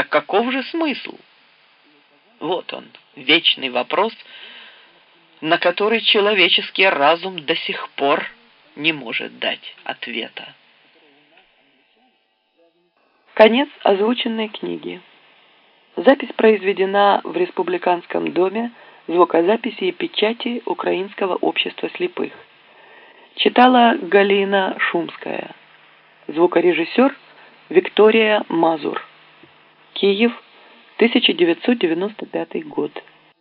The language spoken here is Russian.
Так каков же смысл? Вот он, вечный вопрос, на который человеческий разум до сих пор не может дать ответа. Конец озвученной книги. Запись произведена в Республиканском доме звукозаписи и печати Украинского общества слепых. Читала Галина Шумская. Звукорежиссер Виктория Мазур. Киев, 1995 год.